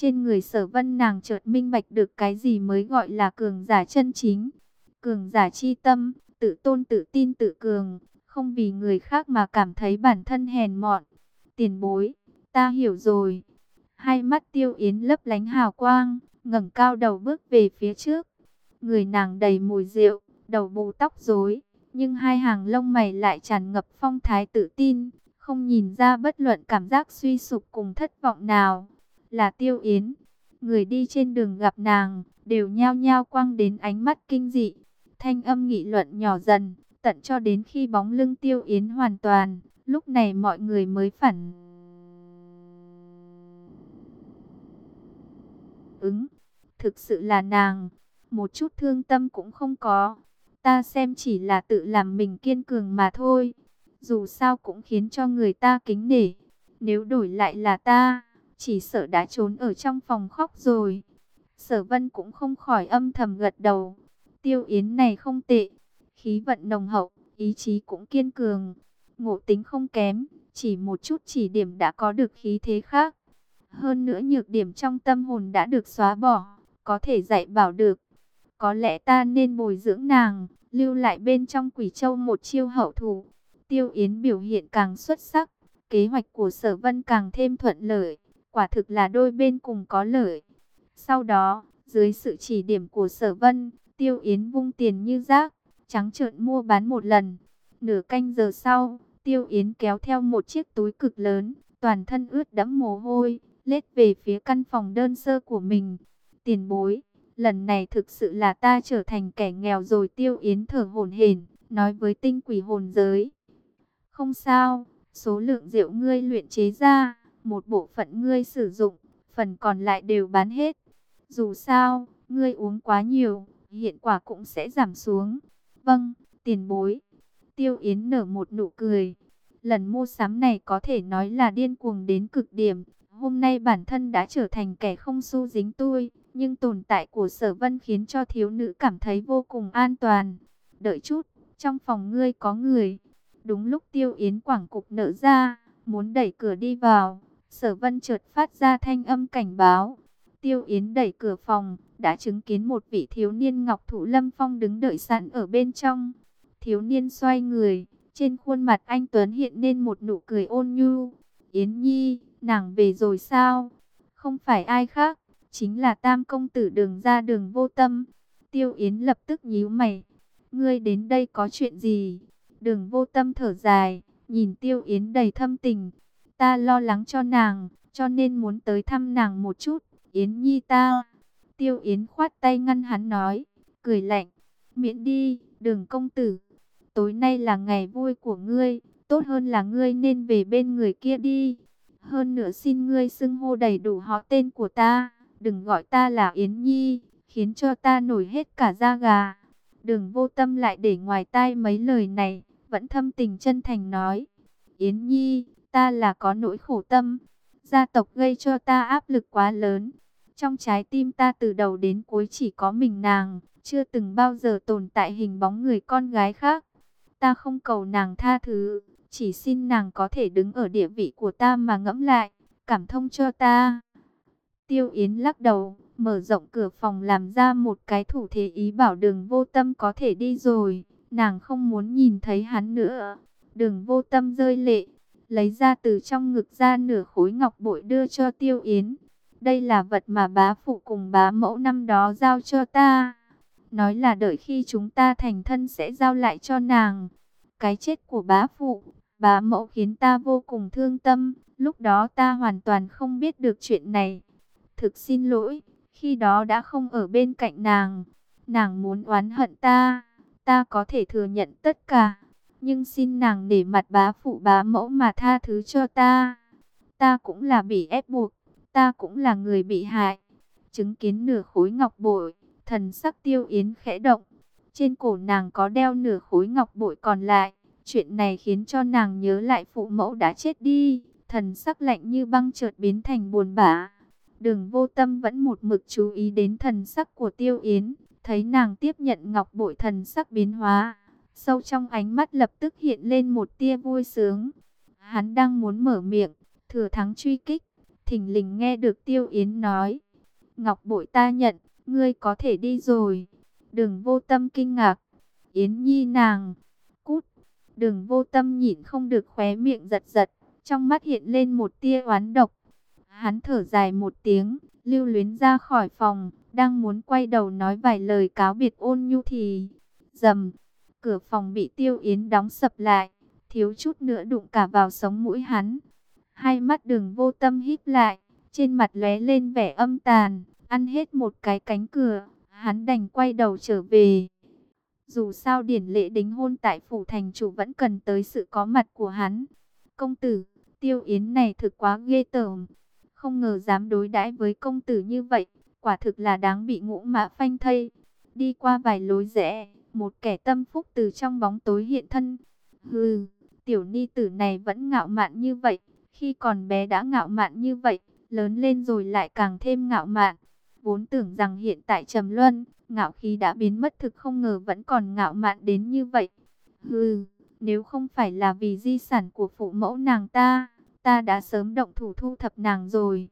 Trên người sở vân nàng chợt minh bạch được cái gì mới gọi là cường giả chân chính. Cường giả chi tâm, tự tôn tự tin tự cường, không vì người khác mà cảm thấy bản thân hèn mọn. Tiền bối, ta hiểu rồi. Hai mắt tiêu yến lấp lánh hào quang, ngẩng cao đầu bước về phía trước. Người nàng đầy mùi rượu, đầu bù tóc rối, nhưng hai hàng lông mày lại tràn ngập phong thái tự tin, không nhìn ra bất luận cảm giác suy sụp cùng thất vọng nào. Là Tiêu Yến, người đi trên đường gặp nàng, đều nhao nhao quăng đến ánh mắt kinh dị. Thanh âm nghị luận nhỏ dần, tận cho đến khi bóng lưng Tiêu Yến hoàn toàn, lúc này mọi người mới phản ứng. Thực sự là nàng, một chút thương tâm cũng không có. Ta xem chỉ là tự làm mình kiên cường mà thôi. Dù sao cũng khiến cho người ta kính nể. Nếu đổi lại là ta, chỉ sợ đã trốn ở trong phòng khóc rồi. Sở vân cũng không khỏi âm thầm gật đầu. Tiêu yến này không tệ. Khí vận nồng hậu, ý chí cũng kiên cường. Ngộ tính không kém, chỉ một chút chỉ điểm đã có được khí thế khác. Hơn nữa nhược điểm trong tâm hồn đã được xóa bỏ, có thể dạy bảo được. Có lẽ ta nên bồi dưỡng nàng, lưu lại bên trong quỷ châu một chiêu hậu thủ. Tiêu Yến biểu hiện càng xuất sắc, kế hoạch của sở vân càng thêm thuận lợi, quả thực là đôi bên cùng có lợi. Sau đó, dưới sự chỉ điểm của sở vân, Tiêu Yến vung tiền như rác, trắng trợn mua bán một lần. Nửa canh giờ sau, Tiêu Yến kéo theo một chiếc túi cực lớn, toàn thân ướt đẫm mồ hôi, lết về phía căn phòng đơn sơ của mình. Tiền bối, Lần này thực sự là ta trở thành kẻ nghèo rồi tiêu yến thở hổn hển, nói với tinh quỷ hồn giới. Không sao, số lượng rượu ngươi luyện chế ra, một bộ phận ngươi sử dụng, phần còn lại đều bán hết. Dù sao, ngươi uống quá nhiều, hiện quả cũng sẽ giảm xuống. Vâng, tiền bối. Tiêu Yến nở một nụ cười. Lần mua sắm này có thể nói là điên cuồng đến cực điểm. Hôm nay bản thân đã trở thành kẻ không xu dính tôi, nhưng tồn tại của sở vân khiến cho thiếu nữ cảm thấy vô cùng an toàn. Đợi chút, trong phòng ngươi có người. Đúng lúc Tiêu Yến quảng cục nở ra, muốn đẩy cửa đi vào. Sở vân chợt phát ra thanh âm cảnh báo. Tiêu Yến đẩy cửa phòng, đã chứng kiến một vị thiếu niên ngọc thụ lâm phong đứng đợi sẵn ở bên trong. Thiếu niên xoay người, trên khuôn mặt anh Tuấn hiện lên một nụ cười ôn nhu. Yến Nhi, nàng về rồi sao? Không phải ai khác, chính là tam công tử đường ra đường vô tâm. Tiêu Yến lập tức nhíu mày. Ngươi đến đây có chuyện gì? Đường vô tâm thở dài, nhìn Tiêu Yến đầy thâm tình. Ta lo lắng cho nàng, cho nên muốn tới thăm nàng một chút. Yến Nhi ta. Tiêu Yến khoát tay ngăn hắn nói, cười lạnh. Miễn đi, đường công tử. Tối nay là ngày vui của ngươi, tốt hơn là ngươi nên về bên người kia đi. Hơn nữa xin ngươi xưng hô đầy đủ họ tên của ta, đừng gọi ta là Yến Nhi, khiến cho ta nổi hết cả da gà. Đừng vô tâm lại để ngoài tai mấy lời này, vẫn thâm tình chân thành nói. Yến Nhi, ta là có nỗi khổ tâm, gia tộc gây cho ta áp lực quá lớn. Trong trái tim ta từ đầu đến cuối chỉ có mình nàng, chưa từng bao giờ tồn tại hình bóng người con gái khác. Ta không cầu nàng tha thứ, chỉ xin nàng có thể đứng ở địa vị của ta mà ngẫm lại, cảm thông cho ta. Tiêu Yến lắc đầu, mở rộng cửa phòng làm ra một cái thủ thế ý bảo đường vô tâm có thể đi rồi. Nàng không muốn nhìn thấy hắn nữa. Đường vô tâm rơi lệ, lấy ra từ trong ngực ra nửa khối ngọc bội đưa cho Tiêu Yến. Đây là vật mà bá phụ cùng bá mẫu năm đó giao cho ta. Nói là đợi khi chúng ta thành thân sẽ giao lại cho nàng. Cái chết của bá phụ, bá mẫu khiến ta vô cùng thương tâm. Lúc đó ta hoàn toàn không biết được chuyện này. Thực xin lỗi, khi đó đã không ở bên cạnh nàng. Nàng muốn oán hận ta, ta có thể thừa nhận tất cả. Nhưng xin nàng để mặt bá phụ bá mẫu mà tha thứ cho ta. Ta cũng là bị ép buộc, ta cũng là người bị hại. Chứng kiến nửa khối ngọc bội, thần sắc tiêu yến khẽ động. Trên cổ nàng có đeo nửa khối ngọc bội còn lại. Chuyện này khiến cho nàng nhớ lại phụ mẫu đã chết đi. Thần sắc lạnh như băng chợt biến thành buồn bã. Đường vô tâm vẫn một mực chú ý đến thần sắc của tiêu yến. Thấy nàng tiếp nhận ngọc bội thần sắc biến hóa. Sâu trong ánh mắt lập tức hiện lên một tia vui sướng. Hắn đang muốn mở miệng, thừa thắng truy kích. thỉnh lình nghe được tiêu yến nói. Ngọc bội ta nhận, ngươi có thể đi rồi. Đừng vô tâm kinh ngạc. Yến nhi nàng. Cút. Đừng vô tâm nhịn không được khóe miệng giật giật. Trong mắt hiện lên một tia oán độc. Hắn thở dài một tiếng, lưu luyến ra khỏi phòng, đang muốn quay đầu nói vài lời cáo biệt ôn nhu thì... Dầm, cửa phòng bị tiêu yến đóng sập lại, thiếu chút nữa đụng cả vào sống mũi hắn. Hai mắt đường vô tâm híp lại, trên mặt lóe lên vẻ âm tàn, ăn hết một cái cánh cửa, hắn đành quay đầu trở về. Dù sao điển lễ đính hôn tại phủ thành chủ vẫn cần tới sự có mặt của hắn. Công tử, tiêu yến này thực quá ghê tởm. Không ngờ dám đối đãi với công tử như vậy, quả thực là đáng bị ngũ mã phanh thây. Đi qua vài lối rẽ, một kẻ tâm phúc từ trong bóng tối hiện thân. Hừ, tiểu ni tử này vẫn ngạo mạn như vậy, khi còn bé đã ngạo mạn như vậy, lớn lên rồi lại càng thêm ngạo mạn. Vốn tưởng rằng hiện tại trầm luân, ngạo khí đã biến mất thực không ngờ vẫn còn ngạo mạn đến như vậy. Hừ, nếu không phải là vì di sản của phụ mẫu nàng ta, ta đã sớm động thủ thu thập nàng rồi.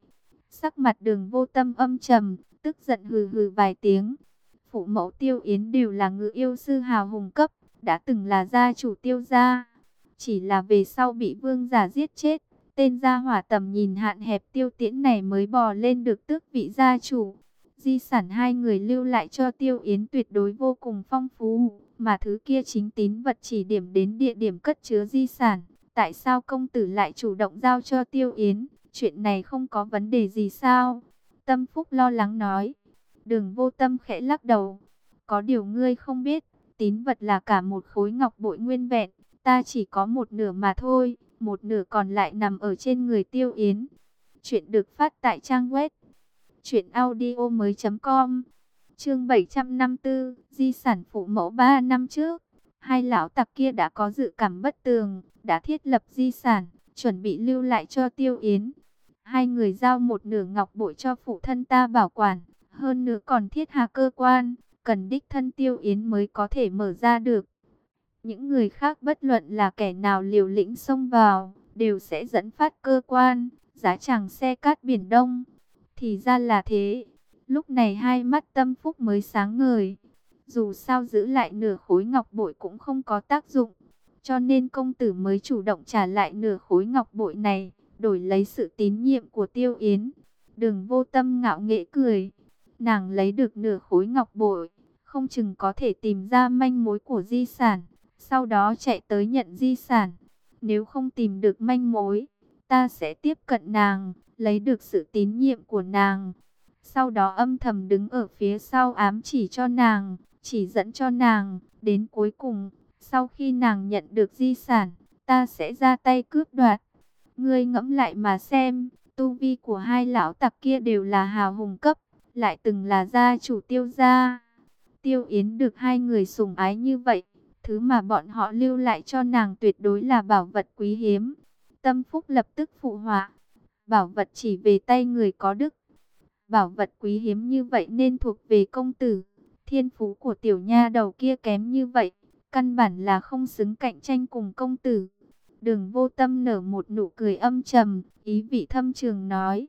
Sắc mặt đường vô tâm âm trầm, tức giận hừ hừ vài tiếng. Phụ mẫu tiêu yến đều là ngự yêu sư hào hùng cấp, đã từng là gia chủ tiêu gia. Chỉ là về sau bị vương giả giết chết, tên gia hỏa tầm nhìn hạn hẹp tiêu tiễn này mới bò lên được tước vị gia chủ. Di sản hai người lưu lại cho tiêu yến tuyệt đối vô cùng phong phú, mà thứ kia chính tín vật chỉ điểm đến địa điểm cất chứa di sản. Tại sao công tử lại chủ động giao cho Tiêu Yến? Chuyện này không có vấn đề gì sao? Tâm Phúc lo lắng nói. Đường vô tâm khẽ lắc đầu. Có điều ngươi không biết, tín vật là cả một khối ngọc bội nguyên vẹn. Ta chỉ có một nửa mà thôi, một nửa còn lại nằm ở trên người tiêu yến. Chuyện được phát tại trang web chuyện audio mới.com Chương 754, di sản phụ mẫu 3 năm trước, hai lão tặc kia đã có dự cảm bất tường, đã thiết lập di sản, chuẩn bị lưu lại cho Tiêu Yến. Hai người giao một nửa ngọc bội cho phụ thân ta bảo quản, hơn nữa còn thiết hạ cơ quan, cần đích thân Tiêu Yến mới có thể mở ra được. Những người khác bất luận là kẻ nào liều lĩnh xông vào, đều sẽ dẫn phát cơ quan, giá chẳng xe cát biển đông. Thì ra là thế. Lúc này hai mắt tâm phúc mới sáng ngời. Dù sao giữ lại nửa khối ngọc bội cũng không có tác dụng. Cho nên công tử mới chủ động trả lại nửa khối ngọc bội này, đổi lấy sự tín nhiệm của tiêu yến. Đừng vô tâm ngạo nghễ cười. Nàng lấy được nửa khối ngọc bội, không chừng có thể tìm ra manh mối của di sản. Sau đó chạy tới nhận di sản. Nếu không tìm được manh mối, ta sẽ tiếp cận nàng, lấy được sự tín nhiệm của nàng. Sau đó âm thầm đứng ở phía sau ám chỉ cho nàng, chỉ dẫn cho nàng, đến cuối cùng, sau khi nàng nhận được di sản, ta sẽ ra tay cướp đoạt. Ngươi ngẫm lại mà xem, tu vi của hai lão tặc kia đều là hào hùng cấp, lại từng là gia chủ tiêu gia. Tiêu Yến được hai người sủng ái như vậy, thứ mà bọn họ lưu lại cho nàng tuyệt đối là bảo vật quý hiếm. Tâm Phúc lập tức phụ họa, bảo vật chỉ về tay người có đức. Bảo vật quý hiếm như vậy nên thuộc về công tử. Thiên phú của tiểu nha đầu kia kém như vậy, căn bản là không xứng cạnh tranh cùng công tử. Đường vô tâm nở một nụ cười âm trầm, ý vị thâm trường nói.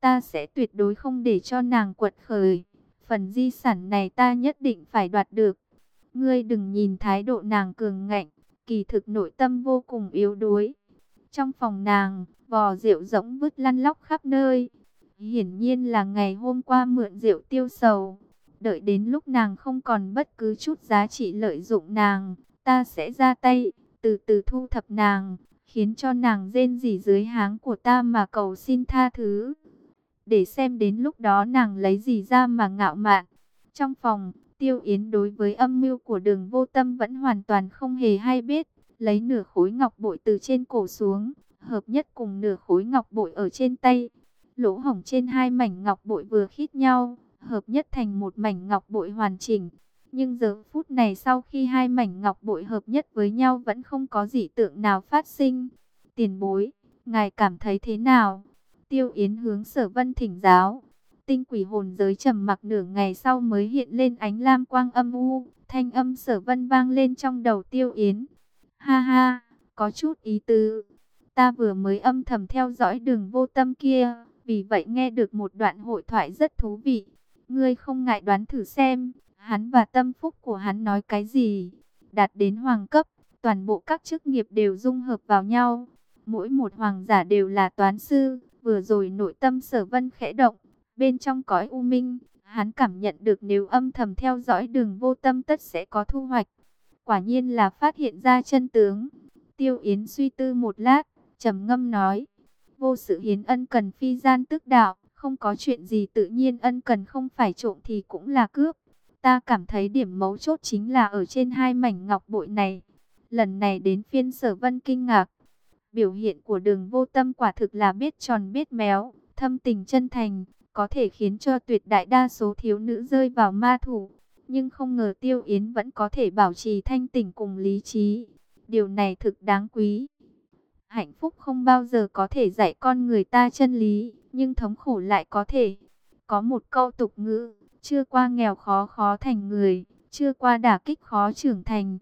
Ta sẽ tuyệt đối không để cho nàng quật khởi. Phần di sản này ta nhất định phải đoạt được. Ngươi đừng nhìn thái độ nàng cường ngạnh, kỳ thực nội tâm vô cùng yếu đuối. Trong phòng nàng, vò rượu rỗng vứt lăn lóc khắp nơi. Hiển nhiên là ngày hôm qua mượn rượu tiêu sầu. Đợi đến lúc nàng không còn bất cứ chút giá trị lợi dụng nàng, ta sẽ ra tay, từ từ thu thập nàng, khiến cho nàng rên rỉ dưới háng của ta mà cầu xin tha thứ. Để xem đến lúc đó nàng lấy gì ra mà ngạo mạn. Trong phòng, Tiêu Yến đối với âm mưu của đường vô tâm vẫn hoàn toàn không hề hay biết. Lấy nửa khối ngọc bội từ trên cổ xuống, hợp nhất cùng nửa khối ngọc bội ở trên tay. Lỗ hổng trên hai mảnh ngọc bội vừa khít nhau, hợp nhất thành một mảnh ngọc bội hoàn chỉnh. Nhưng giờ phút này sau khi hai mảnh ngọc bội hợp nhất với nhau vẫn không có dị tượng nào phát sinh. Tiền bối, ngài cảm thấy thế nào? Tiêu Yến hướng sở vân thỉnh giáo. Tinh quỷ hồn giới trầm mặc nửa ngày sau mới hiện lên ánh lam quang âm u. Thanh âm sở vân vang lên trong đầu Tiêu Yến. Ha ha, có chút ý tứ. Ta vừa mới âm thầm theo dõi đường vô tâm kia, vì vậy nghe được một đoạn hội thoại rất thú vị. Ngươi không ngại đoán thử xem, hắn và tâm phúc của hắn nói cái gì. Đạt đến hoàng cấp, toàn bộ các chức nghiệp đều dung hợp vào nhau. Mỗi một hoàng giả đều là toán sư, vừa rồi nội tâm sở vân khẽ động. Bên trong cõi u minh, hắn cảm nhận được nếu âm thầm theo dõi đường vô tâm tất sẽ có thu hoạch. Quả nhiên là phát hiện ra chân tướng. Tiêu Yến suy tư một lát, trầm ngâm nói, vô sự hiến ân cần phi gian tức đạo, không có chuyện gì tự nhiên ân cần không phải trộm thì cũng là cướp. Ta cảm thấy điểm mấu chốt chính là ở trên hai mảnh ngọc bội này. Lần này đến phiên sở vân kinh ngạc. Biểu hiện của đường vô tâm quả thực là biết tròn biết méo, thâm tình chân thành, có thể khiến cho tuyệt đại đa số thiếu nữ rơi vào ma thủ. Nhưng không ngờ Tiêu Yến vẫn có thể bảo trì thanh tỉnh cùng lý trí. Điều này thực đáng quý. Hạnh phúc không bao giờ có thể dạy con người ta chân lý, nhưng thống khổ lại có thể. Có một câu tục ngữ, chưa qua nghèo khó khó thành người, chưa qua đả kích khó trưởng thành.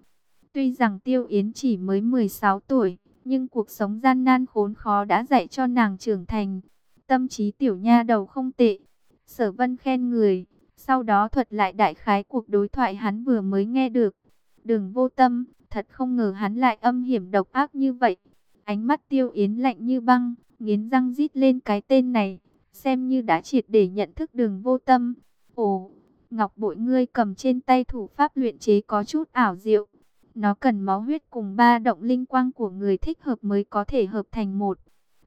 Tuy rằng Tiêu Yến chỉ mới 16 tuổi, nhưng cuộc sống gian nan khốn khó đã dạy cho nàng trưởng thành. Tâm trí tiểu nha đầu không tệ. Sở vân khen người, sau đó thuật lại đại khái cuộc đối thoại hắn vừa mới nghe được. Đừng vô tâm, thật không ngờ hắn lại âm hiểm độc ác như vậy. Ánh mắt tiêu yến lạnh như băng, nghiến răng rít lên cái tên này, xem như đã triệt để nhận thức đường vô tâm. Ồ, ngọc bội ngươi cầm trên tay thủ pháp luyện chế có chút ảo diệu. Nó cần máu huyết cùng ba động linh quang của người thích hợp mới có thể hợp thành một.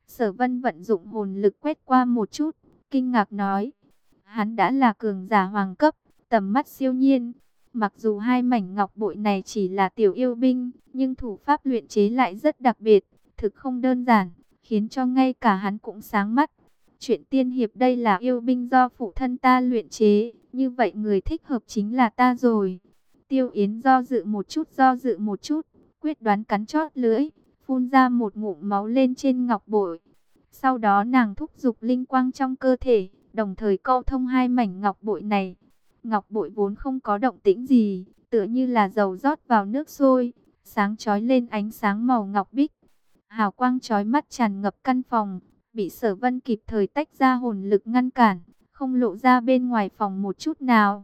Sở vân vận dụng hồn lực quét qua một chút, kinh ngạc nói. Hắn đã là cường giả hoàng cấp, tầm mắt siêu nhiên. Mặc dù hai mảnh ngọc bội này chỉ là tiểu yêu binh, nhưng thủ pháp luyện chế lại rất đặc biệt, thực không đơn giản, khiến cho ngay cả hắn cũng sáng mắt. Chuyện tiên hiệp đây là yêu binh do phụ thân ta luyện chế, như vậy người thích hợp chính là ta rồi. Tiêu Yến do dự một chút do dự một chút, quyết đoán cắn chót lưỡi, phun ra một ngụm máu lên trên ngọc bội. Sau đó nàng thúc giục linh quang trong cơ thể, đồng thời câu thông hai mảnh ngọc bội này. Ngọc bội vốn không có động tĩnh gì, tựa như là dầu rót vào nước sôi, sáng chói lên ánh sáng màu ngọc bích. Hào quang chói mắt tràn ngập căn phòng, bị sở vân kịp thời tách ra hồn lực ngăn cản, không lộ ra bên ngoài phòng một chút nào.